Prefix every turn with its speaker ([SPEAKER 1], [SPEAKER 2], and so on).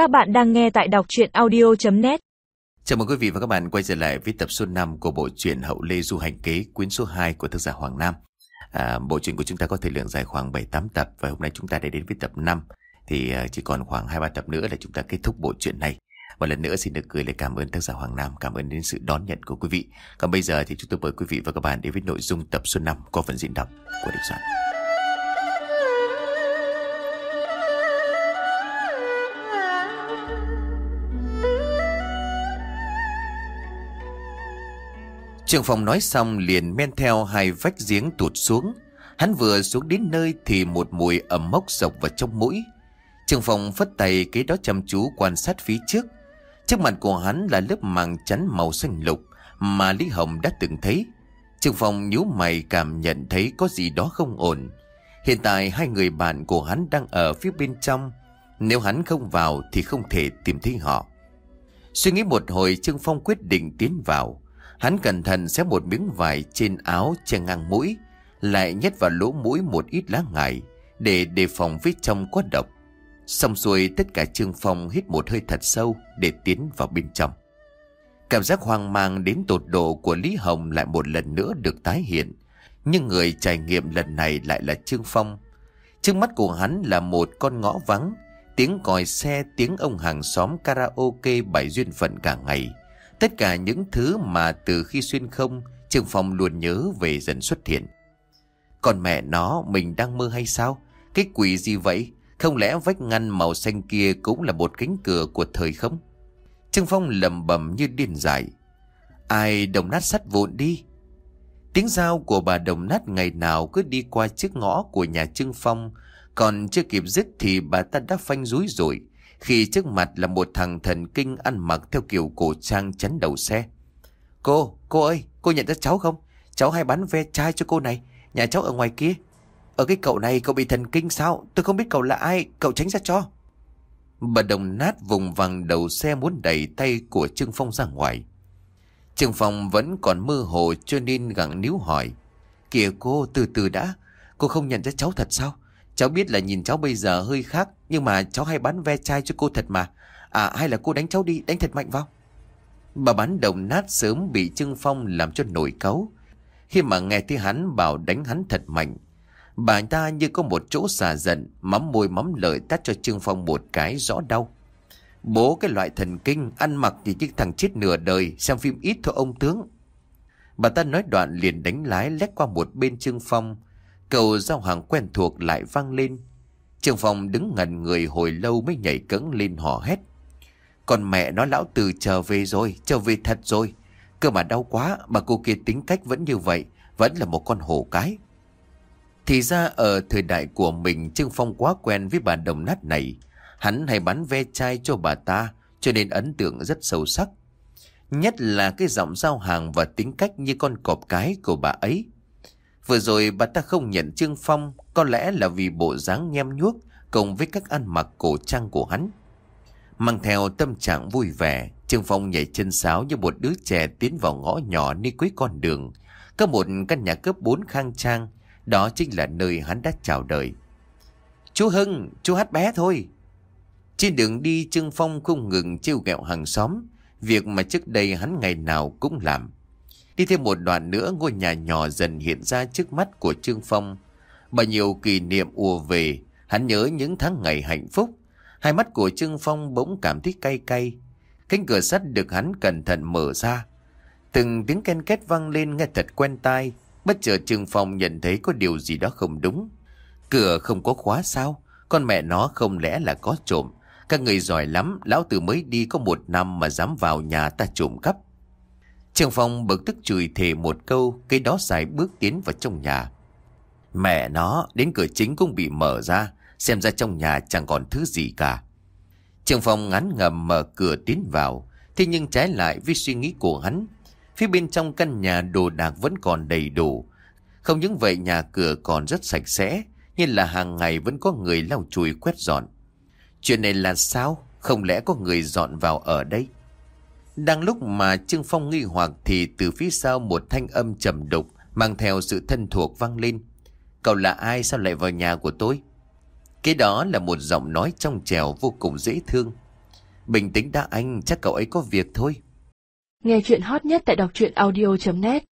[SPEAKER 1] Các bạn đang nghe tại đọc chuyện audio.net
[SPEAKER 2] Chào mừng quý vị và các bạn quay trở lại với tập số 5 của bộ truyện Hậu Lê Du Hành Kế quyến số 2 của tác giả Hoàng Nam. À, bộ truyện của chúng ta có thời lượng dài khoảng 7-8 tập và hôm nay chúng ta đã đến với tập 5 thì à, chỉ còn khoảng 2-3 tập nữa là chúng ta kết thúc bộ truyện này. Một lần nữa xin được gửi lời cảm ơn tác giả Hoàng Nam, cảm ơn đến sự đón nhận của quý vị. Còn bây giờ thì chúng tôi mời quý vị và các bạn đến với nội dung tập số 5 qua phần diễn đọc của Đình Soạn. Trường phòng nói xong liền men theo hai vách giếng tụt xuống. Hắn vừa xuống đến nơi thì một mùi ẩm mốc sộc vào trong mũi. Trường phòng phất tay kế đó chăm chú quan sát phía trước. Trước mặt của hắn là lớp màng chắn màu xanh lục mà Lý Hồng đã từng thấy. Trường phòng nhíu mày cảm nhận thấy có gì đó không ổn. Hiện tại hai người bạn của hắn đang ở phía bên trong. Nếu hắn không vào thì không thể tìm thấy họ. Suy nghĩ một hồi, Trương Phong quyết định tiến vào. Hắn cẩn thận xé một miếng vải trên áo che ngang mũi, lại nhét vào lỗ mũi một ít lá ngải để đề phòng vết trong có độc. Xong xuôi tất cả Trương Phong hít một hơi thật sâu để tiến vào bên trong. Cảm giác hoang mang đến tột độ của Lý Hồng lại một lần nữa được tái hiện. Nhưng người trải nghiệm lần này lại là Trương Phong. Trước mắt của hắn là một con ngõ vắng, tiếng còi xe, tiếng ông hàng xóm karaoke bảy duyên phận cả ngày. Tất cả những thứ mà từ khi xuyên không, Trương Phong luôn nhớ về dần xuất hiện. Còn mẹ nó, mình đang mơ hay sao? Cái quỷ gì vậy? Không lẽ vách ngăn màu xanh kia cũng là một cánh cửa của thời không? Trương Phong lầm bầm như điên dại. Ai đồng nát sắt vụn đi. Tiếng dao của bà đồng nát ngày nào cứ đi qua trước ngõ của nhà Trương Phong. Còn chưa kịp dứt thì bà ta đã phanh rúi rồi. Khi trước mặt là một thằng thần kinh ăn mặc theo kiểu cổ trang chắn đầu xe. Cô, cô ơi, cô nhận ra cháu không? Cháu hay bán ve chai cho cô này. Nhà cháu ở ngoài kia. Ở cái cậu này cậu bị thần kinh sao? Tôi không biết cậu là ai, cậu tránh ra cho. Bà đồng nát vùng vằng đầu xe muốn đẩy tay của Trương Phong ra ngoài. Trương Phong vẫn còn mơ hồ cho nên gặng níu hỏi. Kìa cô, từ từ đã. Cô không nhận ra cháu thật sao? Cháu biết là nhìn cháu bây giờ hơi khác, Nhưng mà cháu hay bán ve chai cho cô thật mà. À hay là cô đánh cháu đi, Đánh thật mạnh vào. Bà bán đồng nát sớm bị Trương Phong làm cho nổi cáu. Khi mà nghe thấy hắn bảo đánh hắn thật mạnh, Bà ta như có một chỗ xà giận, Mắm môi mắm lợi tát cho Trương Phong một cái rõ đau. Bố cái loại thần kinh, Ăn mặc thì cái thằng chết nửa đời, Xem phim ít thôi ông tướng. Bà ta nói đoạn liền đánh lái lách qua một bên Trương Phong Cầu giao hàng quen thuộc lại vang lên. Trường phòng đứng ngần người hồi lâu mới nhảy cẫng lên hò hét. Còn mẹ nó lão từ trở về rồi, trở về thật rồi. Cơ mà đau quá, bà cô kia tính cách vẫn như vậy, vẫn là một con hổ cái. Thì ra ở thời đại của mình Trương Phong quá quen với bà đồng nát này. Hắn hay bán ve chai cho bà ta, cho nên ấn tượng rất sâu sắc. Nhất là cái giọng giao hàng và tính cách như con cọp cái của bà ấy. Vừa rồi bà ta không nhận Trương Phong Có lẽ là vì bộ dáng nhem nhuốc Cùng với các ăn mặc cổ trang của hắn. Mang theo tâm trạng vui vẻ Trương Phong nhảy chân sáo như một đứa trẻ Tiến vào ngõ nhỏ đi cuối con đường. Có một căn nhà cấp 4 khang trang Đó chính là nơi hắn đã chào đời. Chú Hưng, chú hát bé thôi. Trên đường đi Trương Phong không ngừng trêu ghẹo hàng xóm. Việc mà trước đây hắn ngày nào cũng làm. Đi thêm một đoạn nữa ngôi nhà nhỏ dần hiện ra trước mắt của Trương Phong. Bao nhiêu kỷ niệm ùa về, hắn nhớ những tháng ngày hạnh phúc. Hai mắt của Trương Phong bỗng cảm thấy cay cay. Cánh cửa sắt được hắn cẩn thận mở ra. Từng tiếng ken két vang lên nghe thật quen tai. Bất chợt Trương Phong nhận thấy có điều gì đó không đúng. Cửa không có khóa sao? Con mẹ nó không lẽ là có trộm? Các người giỏi lắm, lão tử mới đi có một năm mà dám vào nhà ta trộm cắp. Trường Phong bực tức chửi thề một câu, cái đó dài bước tiến vào trong nhà. Mẹ nó, đến cửa chính cũng bị mở ra, xem ra trong nhà chẳng còn thứ gì cả. Trường Phong ngắn ngầm mở cửa tiến vào, thế nhưng trái lại với suy nghĩ của hắn. Phía bên trong căn nhà đồ đạc vẫn còn đầy đủ. Không những vậy nhà cửa còn rất sạch sẽ, như là hàng ngày vẫn có người lau chùi quét dọn. Chuyện này là sao? Không lẽ có người dọn vào ở đây? Đang lúc mà Trương Phong nghi hoặc thì từ phía sau một thanh âm trầm đục mang theo sự thân thuộc vang lên. Cậu là ai sao lại vào nhà của tôi? Cái đó là một giọng nói trong trèo vô cùng dễ thương. Bình tĩnh đã anh, chắc cậu ấy có việc thôi.
[SPEAKER 3] Nghe chuyện hot nhất tại đọc truyện audio.net